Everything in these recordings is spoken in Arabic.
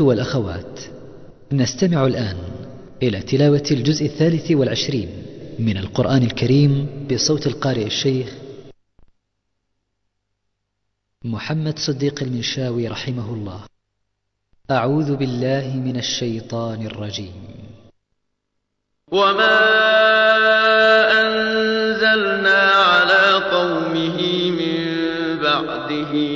والأخوات. نستمع الآن إلى تلاوة الجزء الثالث والعشرين من القرآن الكريم بصوت القارئ الشيخ محمد صديق المنشاوي رحمه الله. أعوذ بالله من الشيطان الرجيم. وما أنزلنا على قومه من بعده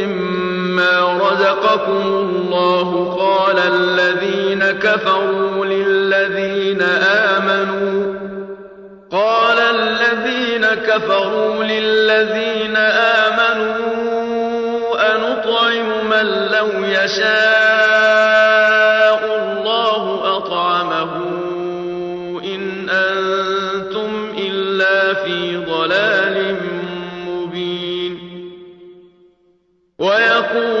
مما رزقكم الله قال الذين كفروا للذين آمنوا قال الذين كفروا للذين آمنوا أنطعم من لو يشاء الله أطعمه إن أنتم إلا في ضلال مبين ويقولون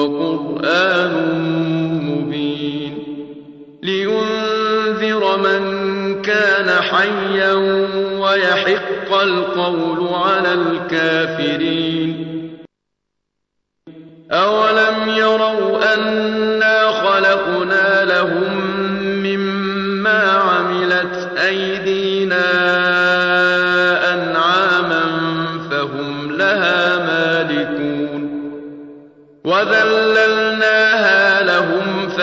وقرآن مبين لينذر من كان حيا ويحق القول على الكافرين أولم يروا أنا خلقنا لهم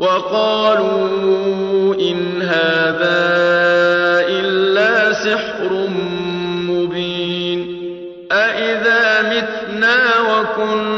وقالوا إن هذا إلا سحر مبين أإذا متنا وكنا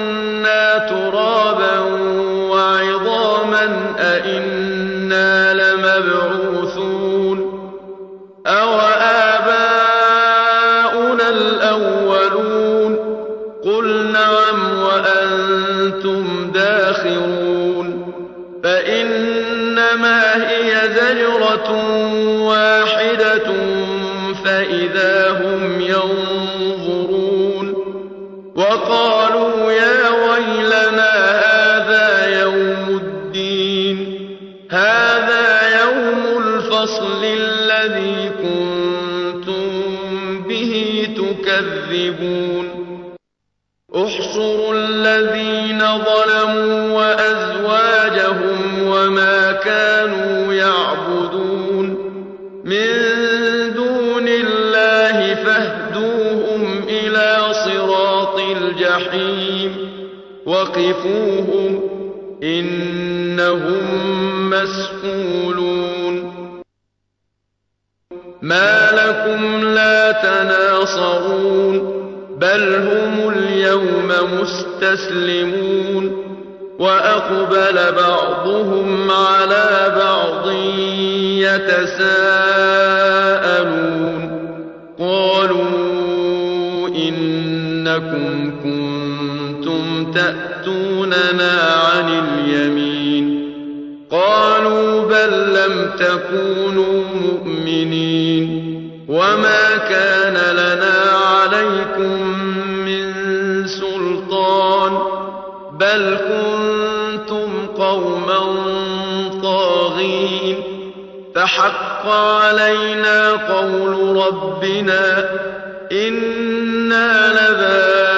وقفوهم إنهم مسئولون ما لكم لا تناصرون بل هم اليوم مستسلمون وأقبل بعضهم على بعض يتساءلون تأتوننا عن اليمين. قالوا بل لم تكونوا مؤمنين. وما كان لنا عليكم من سلطان. بل كنتم قوما طاغين. فحق علينا قول ربنا إنا لذائقون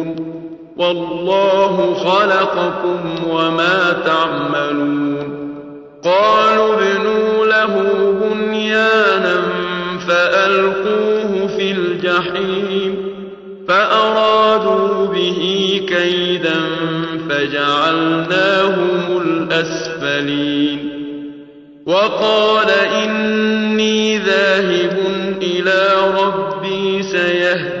والله خلقكم وما تعملون. قالوا ابنوا له بنيانا فألقوه في الجحيم فأرادوا به كيدا فجعلناهم الأسفلين. وقال إني ذاهب إلى ربي سيهدين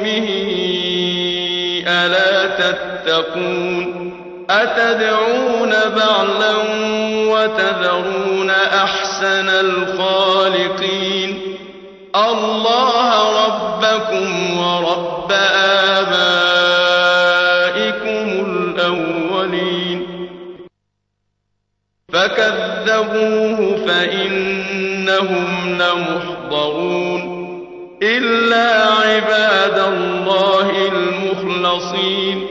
تتقون أتدعون بعلا وتذرون أحسن الخالقين الله ربكم ورب آبائكم الأولين فكذبوه فإنهم لمحضرون إلا عباد الله المخلصين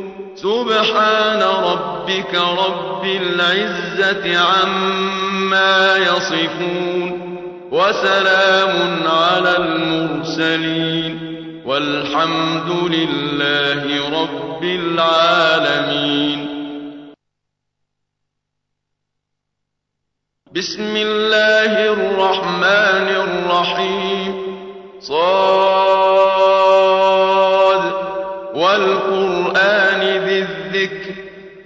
سبحان ربك رب العزة عما يصفون وسلام على المرسلين والحمد لله رب العالمين. بسم الله الرحمن الرحيم. صاد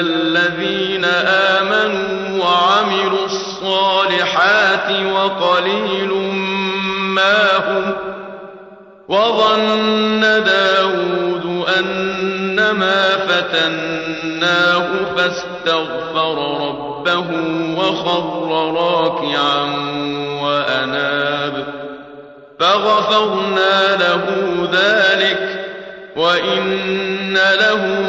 الذين آمنوا وعملوا الصالحات وقليل ما هم وظن داود أنما فتناه فاستغفر ربه وخر راكعا وأناب فغفرنا له ذلك وإن له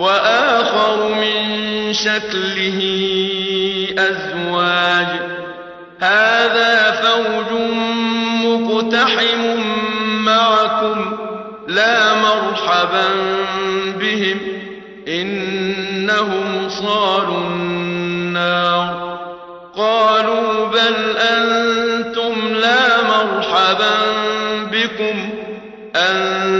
وآخر من شكله أزواج. هذا فوج مقتحم معكم لا مرحبا بهم إنهم صالوا النار. قالوا بل أنتم لا مرحبا بكم أنتم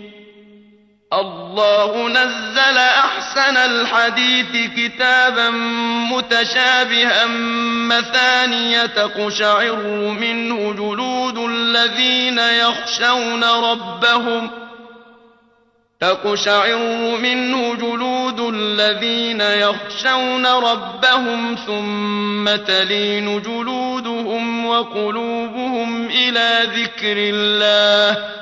الله نزل أحسن الحديث كتابا متشابها مثانية تقشعر منه جلود الذين يخشون ربهم تقشعر منه جلود الذين يخشون ربهم ثم تلين جلودهم وقلوبهم إلى ذكر الله